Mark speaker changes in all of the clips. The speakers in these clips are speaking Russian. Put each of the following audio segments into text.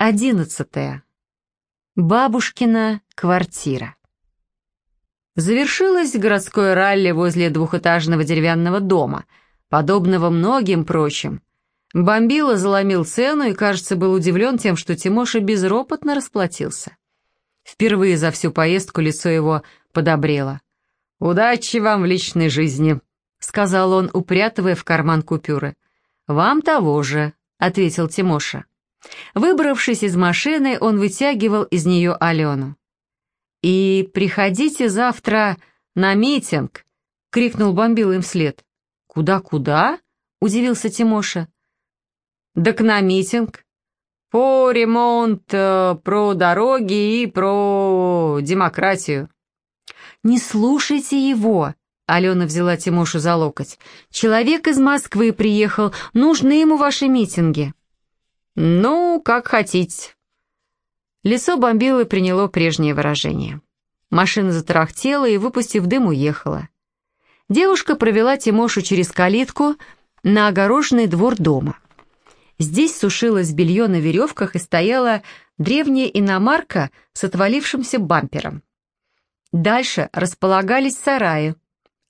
Speaker 1: Одиннадцатое. Бабушкина квартира. Завершилось городское ралли возле двухэтажного деревянного дома, подобного многим прочим. Бомбила заломил цену и, кажется, был удивлен тем, что Тимоша безропотно расплатился. Впервые за всю поездку лицо его подобрело. «Удачи вам в личной жизни», — сказал он, упрятывая в карман купюры. «Вам того же», — ответил Тимоша. Выбравшись из машины, он вытягивал из нее Алену. «И приходите завтра на митинг!» — крикнул бомбил им вслед. «Куда-куда?» — удивился Тимоша. «Так на митинг. По ремонт, э, про дороги и про демократию». «Не слушайте его!» — Алена взяла Тимошу за локоть. «Человек из Москвы приехал, нужны ему ваши митинги». «Ну, как хотите». Лицо бомбилы приняло прежнее выражение. Машина затарахтела и, выпустив дым, уехала. Девушка провела Тимошу через калитку на огороженный двор дома. Здесь сушилось белье на веревках и стояла древняя иномарка с отвалившимся бампером. Дальше располагались сараи,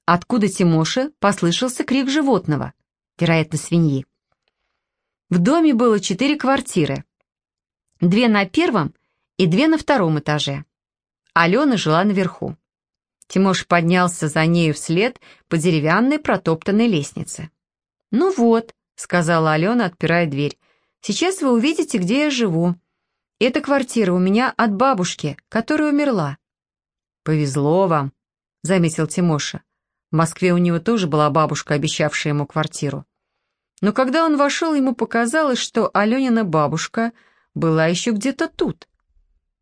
Speaker 1: откуда Тимоше послышался крик животного, вероятно, свиньи. В доме было четыре квартиры. Две на первом и две на втором этаже. Алена жила наверху. Тимош поднялся за нею вслед по деревянной протоптанной лестнице. «Ну вот», — сказала Алена, отпирая дверь, — «сейчас вы увидите, где я живу. Эта квартира у меня от бабушки, которая умерла». «Повезло вам», — заметил Тимоша. В Москве у него тоже была бабушка, обещавшая ему квартиру. Но когда он вошел, ему показалось, что Аленина бабушка была еще где-то тут.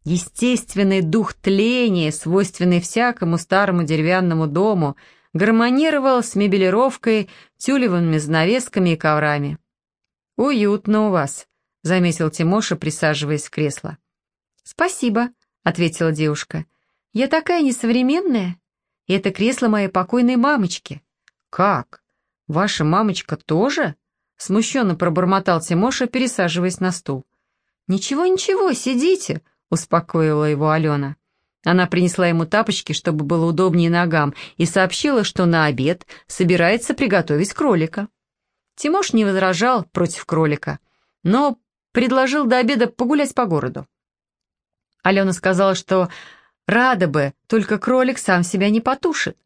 Speaker 1: Естественный дух тления, свойственный всякому старому деревянному дому, гармонировал с мебелировкой, тюлевыми занавесками и коврами. «Уютно у вас», — заметил Тимоша, присаживаясь в кресло. «Спасибо», — ответила девушка. «Я такая несовременная. Это кресло моей покойной мамочки». «Как? Ваша мамочка тоже?» Смущенно пробормотал Тимоша, пересаживаясь на стул. «Ничего, ничего, сидите», — успокоила его Алена. Она принесла ему тапочки, чтобы было удобнее ногам, и сообщила, что на обед собирается приготовить кролика. Тимош не возражал против кролика, но предложил до обеда погулять по городу. Алена сказала, что рада бы, только кролик сам себя не потушит.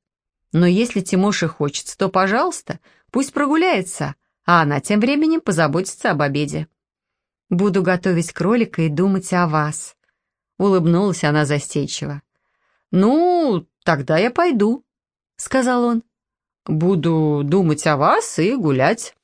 Speaker 1: Но если Тимоше хочется, то, пожалуйста, пусть прогуляется, а она тем временем позаботится об обеде. «Буду готовить кролика и думать о вас», — улыбнулась она застенчиво. «Ну, тогда я пойду», — сказал он. «Буду думать о вас и гулять».